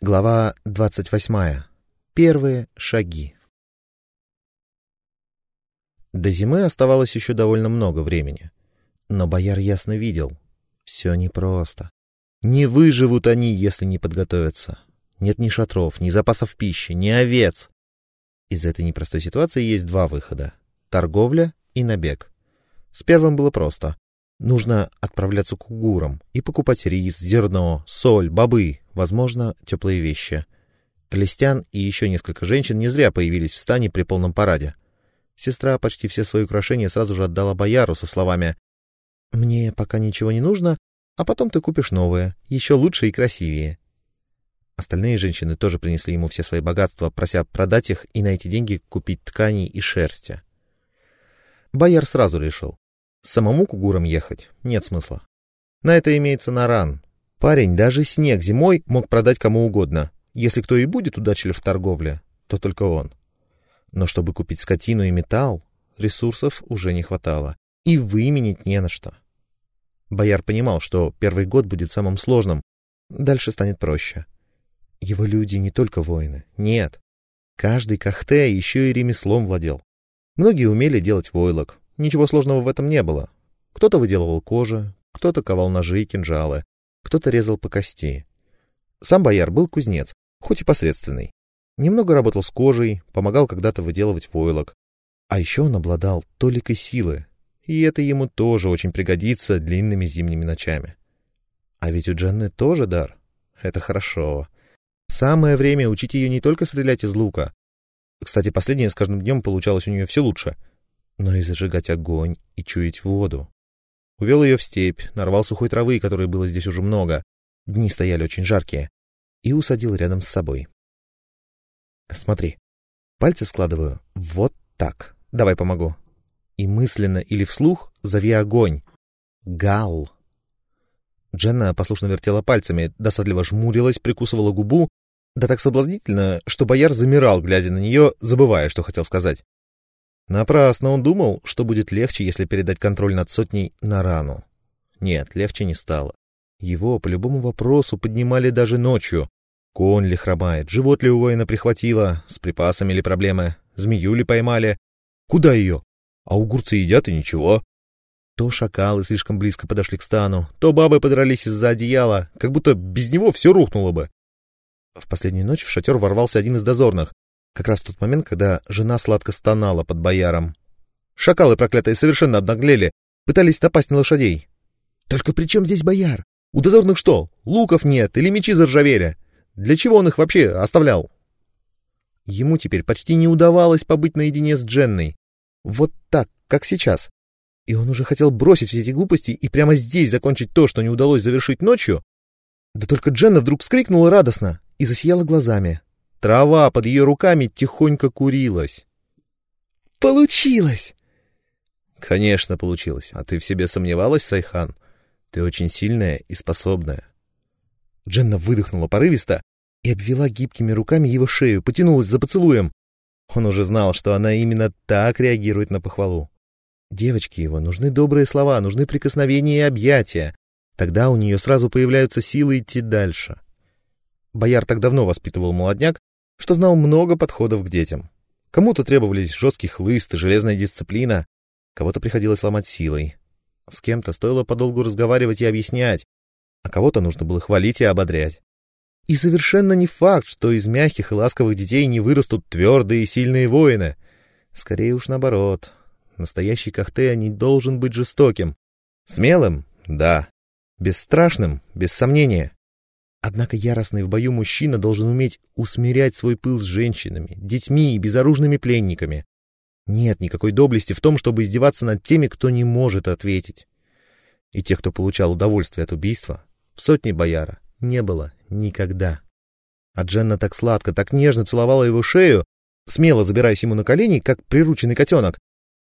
Глава двадцать восьмая. Первые шаги. До зимы оставалось еще довольно много времени. Но бояр ясно видел. Все непросто. Не выживут они, если не подготовятся. Нет ни шатров, ни запасов пищи, ни овец. Из этой непростой ситуации есть два выхода. Торговля и набег. С первым было просто. Нужно отправляться к угурам и покупать рис, зерно, соль, бобы, возможно, теплые вещи. Листян и еще несколько женщин не зря появились в стане при полном параде. Сестра почти все свои украшения сразу же отдала бояру со словами «Мне пока ничего не нужно, а потом ты купишь новое, еще лучше и красивее». Остальные женщины тоже принесли ему все свои богатства, прося продать их и на эти деньги купить ткани и шерсти. Бояр сразу решил, Самому к угурам ехать нет смысла. На это имеется наран. Парень даже снег зимой мог продать кому угодно. Если кто и будет удачлив в торговле, то только он. Но чтобы купить скотину и металл, ресурсов уже не хватало. И выменить не на что. Бояр понимал, что первый год будет самым сложным, дальше станет проще. Его люди не только воины, нет. Каждый кахте еще и ремеслом владел. Многие умели делать войлок, Ничего сложного в этом не было. Кто-то выделывал кожу, кто-то ковал ножи и кинжалы, кто-то резал по кости. Сам бояр был кузнец, хоть и посредственный. Немного работал с кожей, помогал когда-то выделывать войлок. А еще он обладал толикой силы, и это ему тоже очень пригодится длинными зимними ночами. А ведь у Дженны тоже дар. Это хорошо. Самое время учить ее не только стрелять из лука. Кстати, последнее с каждым днем получалось у нее все лучше — но и зажигать огонь и чуять воду. Увел ее в степь, нарвал сухой травы, которой было здесь уже много, дни стояли очень жаркие, и усадил рядом с собой. Смотри, пальцы складываю вот так. Давай помогу. И мысленно или вслух зови огонь. Гал. Дженна послушно вертела пальцами, досадливо жмурилась, прикусывала губу, да так соблазнительно, что бояр замирал, глядя на нее, забывая, что хотел сказать. Напрасно он думал, что будет легче, если передать контроль над сотней на рану. Нет, легче не стало. Его по любому вопросу поднимали даже ночью. Конь ли хромает, живот ли у воина прихватило, с припасами ли проблемы, змею ли поймали. Куда ее? А угурцы едят и ничего. То шакалы слишком близко подошли к стану, то бабы подрались из-за одеяла, как будто без него все рухнуло бы. В последнюю ночь в шатер ворвался один из дозорных, как раз в тот момент, когда жена сладко стонала под бояром. Шакалы проклятые совершенно обнаглели, пытались напасть на лошадей. Только при чем здесь бояр? У дозорных что, луков нет или мечи заржавели? Для чего он их вообще оставлял? Ему теперь почти не удавалось побыть наедине с Дженной. Вот так, как сейчас. И он уже хотел бросить все эти глупости и прямо здесь закончить то, что не удалось завершить ночью. Да только Дженна вдруг вскрикнула радостно и засияла глазами. Трава под ее руками тихонько курилась. «Получилось!» «Конечно, получилось. А ты в себе сомневалась, Сайхан? Ты очень сильная и способная». Дженна выдохнула порывисто и обвела гибкими руками его шею, потянулась за поцелуем. Он уже знал, что она именно так реагирует на похвалу. Девочке его нужны добрые слова, нужны прикосновения и объятия. Тогда у нее сразу появляются силы идти дальше. Бояр так давно воспитывал молодняк, что знал много подходов к детям. Кому-то требовались жесткий хлыст и железная дисциплина, кого-то приходилось ломать силой. С кем-то стоило подолгу разговаривать и объяснять, а кого-то нужно было хвалить и ободрять. И совершенно не факт, что из мягких и ласковых детей не вырастут твердые и сильные воины. Скорее уж наоборот. Настоящий Кахтея не должен быть жестоким. Смелым — да. Бесстрашным — без сомнения. Однако яростный в бою мужчина должен уметь усмирять свой пыл с женщинами, детьми и безоружными пленниками. Нет никакой доблести в том, чтобы издеваться над теми, кто не может ответить. И тех, кто получал удовольствие от убийства, в сотне бояра не было никогда. А Дженна так сладко, так нежно целовала его шею, смело забираясь ему на колени, как прирученный котенок,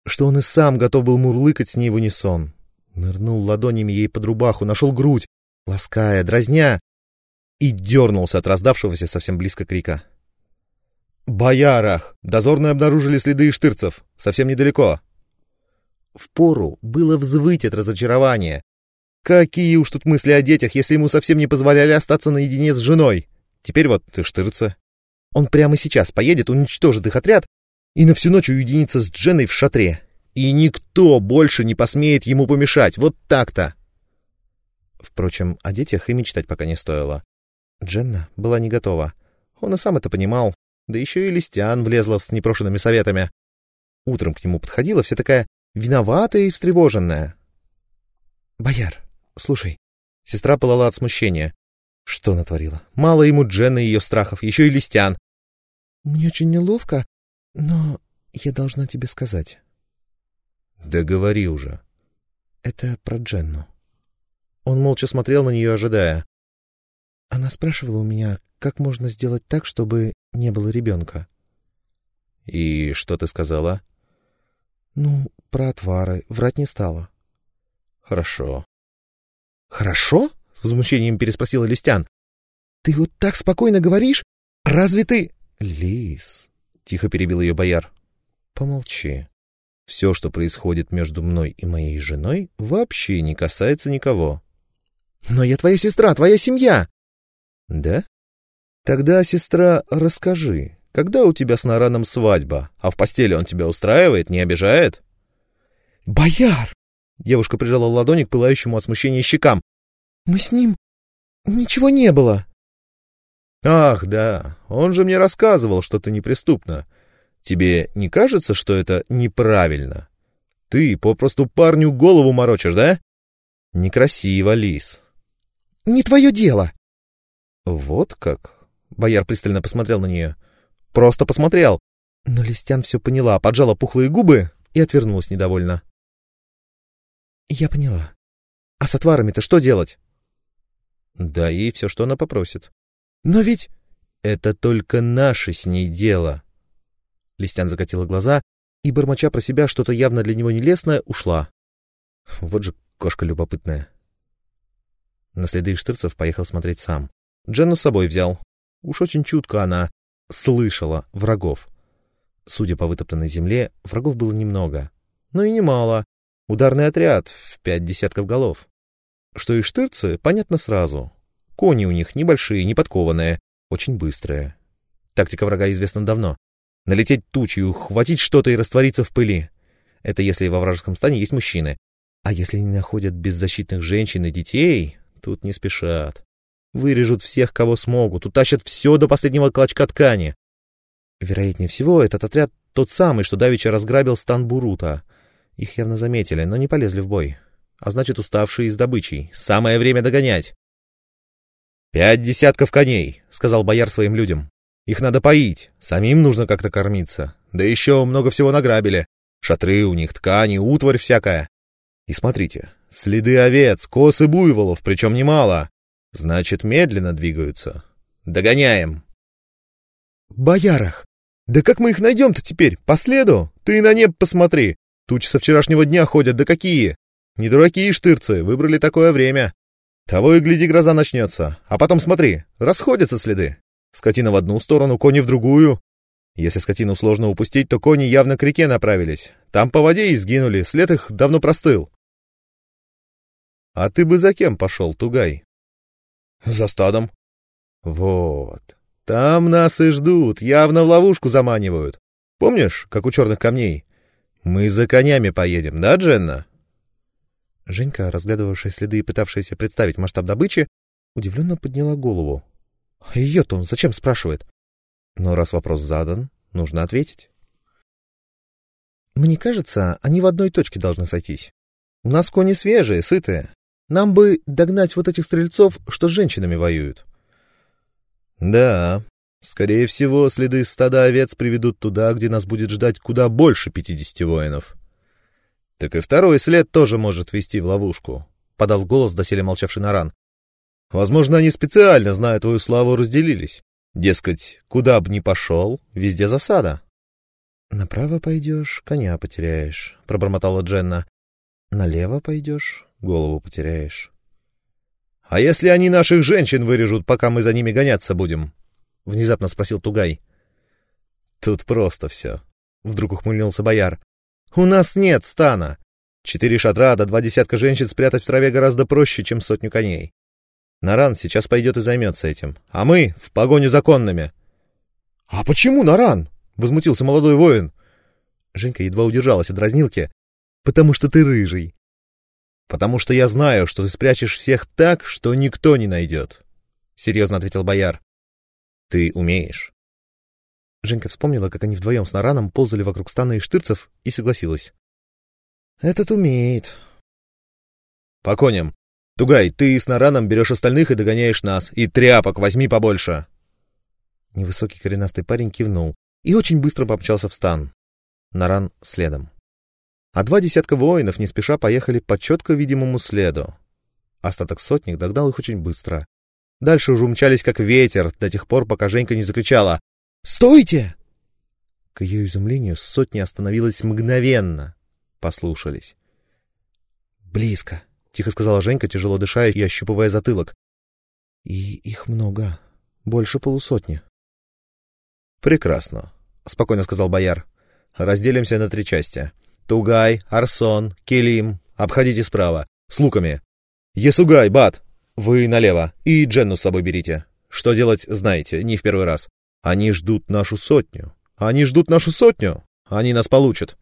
что он и сам готов был мурлыкать с ней в унисон. Нырнул ладонями ей под рубаху, нашел грудь, лаская, дразня, и дернулся от раздавшегося совсем близко крика. «Боярах! Дозорные обнаружили следы иштырцев. Совсем недалеко!» Впору было взвыть от разочарования. Какие уж тут мысли о детях, если ему совсем не позволяли остаться наедине с женой? Теперь вот ты штырцы. Он прямо сейчас поедет, уничтожит их отряд и на всю ночь уединится с Дженной в шатре. И никто больше не посмеет ему помешать. Вот так-то. Впрочем, о детях и мечтать пока не стоило. Дженна была не готова. Он и сам это понимал. Да еще и Листян влезла с непрошенными советами. Утром к нему подходила вся такая виноватая и встревоженная. — Бояр, слушай. Сестра пылала от смущения. Что натворила? Мало ему Дженны и ее страхов, еще и Листян. — Мне очень неловко, но я должна тебе сказать. — Да говори уже. — Это про Дженну. Он молча смотрел на нее, ожидая. Она спрашивала у меня, как можно сделать так, чтобы не было ребенка. — И что ты сказала? — Ну, про отвары. Врать не стала. — Хорошо. — Хорошо? — с возмущением переспросила Листян. — Ты вот так спокойно говоришь? Разве ты... — Лис, — тихо перебил ее бояр, — помолчи. Все, что происходит между мной и моей женой, вообще не касается никого. — Но я твоя сестра, твоя семья! — Да? Тогда, сестра, расскажи, когда у тебя с Нараном свадьба, а в постели он тебя устраивает, не обижает? — Бояр! Девушка прижала ладони к пылающему от смущения щекам. — Мы с ним... Ничего не было. — Ах, да, он же мне рассказывал, что ты неприступна. Тебе не кажется, что это неправильно? Ты попросту парню голову морочишь, да? Некрасиво, Лис. — Не твое дело. — Вот как? Бояр пристально посмотрел на нее. Просто посмотрел. Но Листян все поняла, поджала пухлые губы и отвернулась недовольно. Я поняла. А с отварами-то что делать? Да и все, что она попросит. Но ведь это только наше с ней дело. Листян закатила глаза и, бормоча про себя что-то явно для него нелестное, ушла. Вот же кошка любопытная. На следы Штырцев поехал смотреть сам. Дженну с собой взял. Уж очень чутко она слышала врагов. Судя по вытоптанной земле, врагов было немного. Но и немало. Ударный отряд в пять десятков голов. Что и штырцы, понятно сразу. Кони у них небольшие, неподкованные, очень быстрые. Тактика врага известна давно. Налететь тучью, хватить что-то и раствориться в пыли. Это если во вражеском стане есть мужчины. А если они находят беззащитных женщин и детей, тут не спешат. Вырежут всех, кого смогут, утащат все до последнего клочка ткани. Вероятнее всего, этот отряд тот самый, что давеча разграбил стан Бурута. Их явно заметили, но не полезли в бой. А значит, уставшие с добычей. Самое время догонять. «Пять десятков коней», — сказал бояр своим людям. «Их надо поить, самим нужно как-то кормиться. Да еще много всего награбили. Шатры у них, ткани, утварь всякая. И смотрите, следы овец, косы буйволов, причем немало. Значит, медленно двигаются. Догоняем. Боярах! Да как мы их найдем-то теперь? По следу? Ты на небо посмотри. Тучи со вчерашнего дня ходят, да какие! Не дураки и штырцы, выбрали такое время. Того и гляди, гроза начнется. А потом смотри, расходятся следы. Скотина в одну сторону, кони в другую. Если скотину сложно упустить, то кони явно к реке направились. Там по воде и сгинули, след их давно простыл. А ты бы за кем пошел, Тугай? За стадом. Вот. Там нас и ждут, явно в ловушку заманивают. Помнишь, как у черных камней? Мы за конями поедем, да, Дженна? Женька, разглядывавшая следы и пытавшаяся представить масштаб добычи, удивленно подняла голову. А ее-то он зачем спрашивает? Но раз вопрос задан, нужно ответить. Мне кажется, они в одной точке должны сойтись. У нас кони свежие, сытые. Нам бы догнать вот этих стрельцов, что с женщинами воюют. Да, скорее всего, следы стада овец приведут туда, где нас будет ждать куда больше пятидесяти воинов. Так и второй след тоже может вести в ловушку, — подал голос доселе молчавший Наран. Возможно, они специально, зная твою славу, разделились. Дескать, куда бы ни пошел, везде засада. — Направо пойдешь, коня потеряешь, — пробормотала Дженна. — Налево пойдешь, голову потеряешь. — А если они наших женщин вырежут, пока мы за ними гоняться будем? — внезапно спросил Тугай. — Тут просто все. Вдруг ухмыльнулся бояр. — У нас нет стана. Четыре шатра да два десятка женщин спрятать в траве гораздо проще, чем сотню коней. Наран сейчас пойдет и займется этим, а мы в погоню за конными. — А почему Наран? — возмутился молодой воин. Женька едва удержалась от дразнилки. — Потому что ты рыжий. — Потому что я знаю, что ты спрячешь всех так, что никто не найдет, — серьезно ответил бояр. — Ты умеешь. Женька вспомнила, как они вдвоем с Нараном ползали вокруг стана и штырцев, и согласилась. — Этот умеет. — По коням. Тугай, ты с Нараном берешь остальных и догоняешь нас. И тряпок возьми побольше. Невысокий коренастый парень кивнул и очень быстро помчался в стан. Наран следом. А два десятка воинов не спеша поехали по четко видимому следу. Остаток сотник догнал их очень быстро. Дальше уже умчались как ветер, до тех пор, пока Женька не закричала «Стойте!». К ее изумлению сотня остановилась мгновенно. Послушались. «Близко», — тихо сказала Женька, тяжело дыша и ощупывая затылок. «И их много. Больше полусотни». «Прекрасно», — спокойно сказал бояр. «Разделимся на три части. Тугай, Арсон, Келим. Обходите справа. С луками. Есугай, Бат, вы налево. И Дженну с собой берите. Что делать, знаете, не в первый раз. Они ждут нашу сотню. Они ждут нашу сотню. Они нас получат».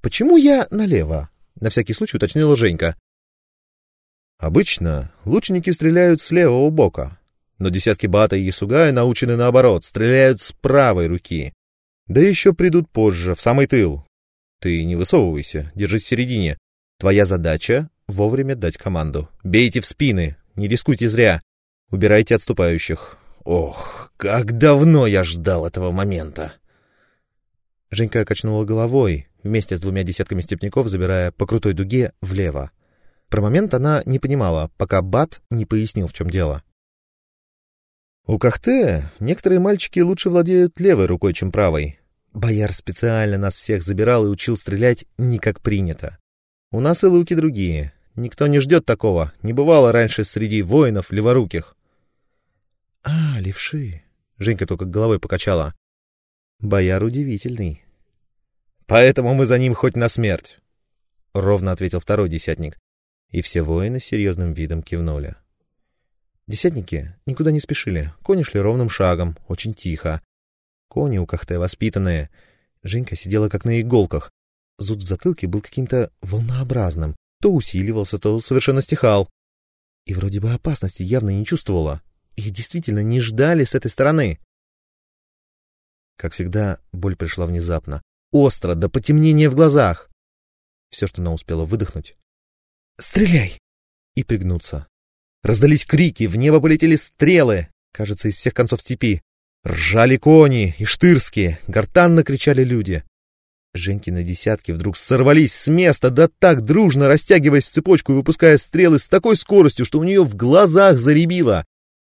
«Почему я налево?» — на всякий случай уточнила Женька. «Обычно лучники стреляют с левого бока, но десятки Бата и Ясугая научены наоборот, стреляют с правой руки. Да еще придут позже, в самый тыл. Ты не высовывайся, держись в середине. Твоя задача — вовремя дать команду. Бейте в спины, не рискуйте зря. Убирайте отступающих. Ох, как давно я ждал этого момента. Женька качнула головой, вместе с двумя десятками степняков, забирая по крутой дуге влево. Про момент она не понимала, пока Бат не пояснил, в чем дело. У Кахте некоторые мальчики лучше владеют левой рукой, чем правой. Бояр специально нас всех забирал и учил стрелять не как принято. У нас и луки другие. Никто не ждет такого. Не бывало раньше среди воинов леворуких. — А, левши. Женька только головой покачала. — Бояр удивительный. — Поэтому мы за ним хоть на смерть. — ровно ответил второй десятник. И все воины серьезным видом кивнули. — Десятники никуда не спешили, кони шли ровным шагом, очень тихо. Кони у Кахте воспитанные. Женька сидела как на иголках. Зуд в затылке был каким-то волнообразным. То усиливался, то совершенно стихал. И вроде бы опасности явно не чувствовала. Их действительно не ждали с этой стороны. Как всегда, боль пришла внезапно. Остро, до потемнения в глазах. Все, что она успела выдохнуть. «Стреляй!» и пригнуться. Раздались крики, в небо полетели стрелы, кажется, из всех концов степи. Ржали кони и штырские, гортанно кричали люди. Женькины десятки вдруг сорвались с места, да так дружно растягиваясь в цепочку и выпуская стрелы с такой скоростью, что у нее в глазах заребило.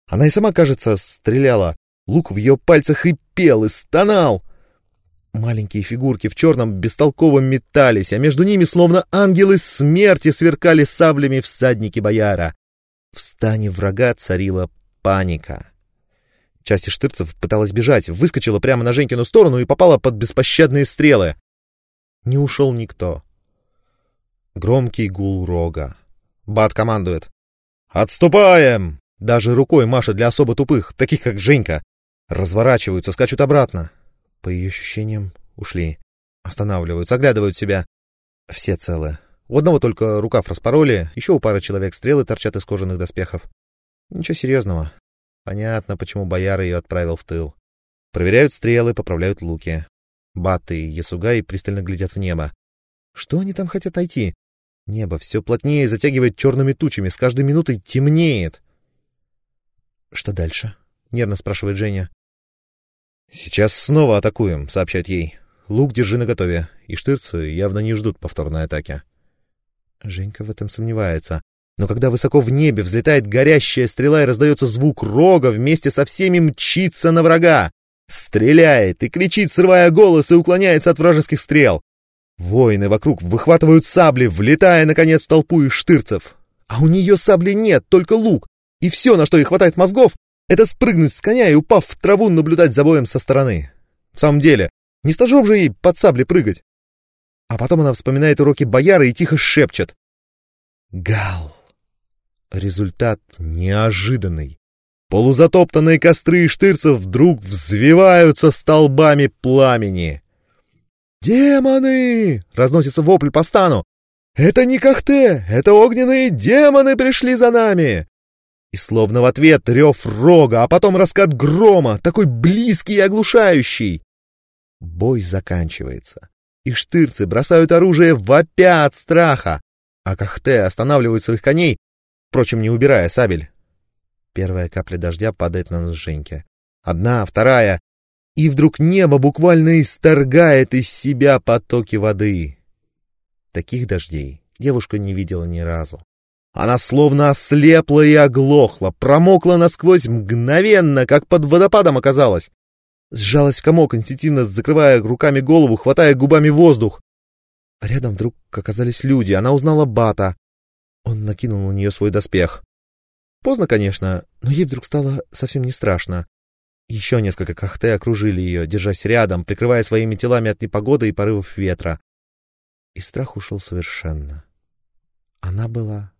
Она и сама, кажется, стреляла. Лук в ее пальцах и пел, и стонал. Маленькие фигурки в черном бестолково метались, а между ними, словно ангелы смерти, сверкали саблями всадники бояра. В стане врага царила паника. Часть штырцев пыталась бежать, выскочила прямо на Женькину сторону и попала под беспощадные стрелы. Не ушел никто. Громкий гул рога. Бат командует. «Отступаем!» Даже рукой Маша для особо тупых, таких как Женька. Разворачиваются, скачут обратно. По ее ощущениям, ушли. Останавливаются, оглядывают себя. Все целы. У одного только рукав распороли, еще у пары человек стрелы торчат из кожаных доспехов. Ничего серьезного. Понятно, почему бояр ее отправил в тыл. Проверяют стрелы, поправляют луки. Баты и Ясугай пристально глядят в небо. Что они там хотят найти? Небо все плотнее затягивает черными тучами, с каждой минутой темнеет. — Что дальше? — нервно спрашивает Женя. — Сейчас снова атакуем, — сообщают ей. Лук держи наготове, и штырцы явно не ждут повторной атаки. Женька в этом сомневается. Но когда высоко в небе взлетает горящая стрела и раздается звук рога, вместе со всеми мчится на врага. Стреляет и кричит, срывая голос, и уклоняется от вражеских стрел. Воины вокруг выхватывают сабли, влетая, наконец, в толпу из штырцев. А у нее сабли нет, только лук. И все, на что ей хватает мозгов, это спрыгнуть с коня и, упав в траву, наблюдать за боем со стороны. В самом деле, не стажом же ей под сабли прыгать. А потом она вспоминает уроки бояра и тихо шепчет. «Гал! Результат неожиданный. Полузатоптанные костры штырцев вдруг взвиваются столбами пламени. «Демоны!» — разносится вопль по стану. «Это не Кахте! Это огненные демоны пришли за нами!» И словно в ответ рев рога, а потом раскат грома, такой близкий и оглушающий. Бой заканчивается, и штырцы бросают оружие вопя от страха, а Кахте останавливают своих коней, впрочем, не убирая сабель. Первая капля дождя падает на нос Женьки. Одна, вторая, и вдруг небо буквально исторгает из себя потоки воды. Таких дождей девушка не видела ни разу. Она словно ослепла и оглохла, промокла насквозь мгновенно, как под водопадом оказалась. Сжалась в комок, инстинктивно закрывая руками голову, хватая губами воздух. Рядом вдруг оказались люди. Она узнала Бата. Он накинул на нее свой доспех. Поздно, конечно, но ей вдруг стало совсем не страшно. Еще несколько кахте окружили ее, держась рядом, прикрывая своими телами от непогоды и порывов ветра. И страх ушел совершенно. Она была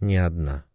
не одна.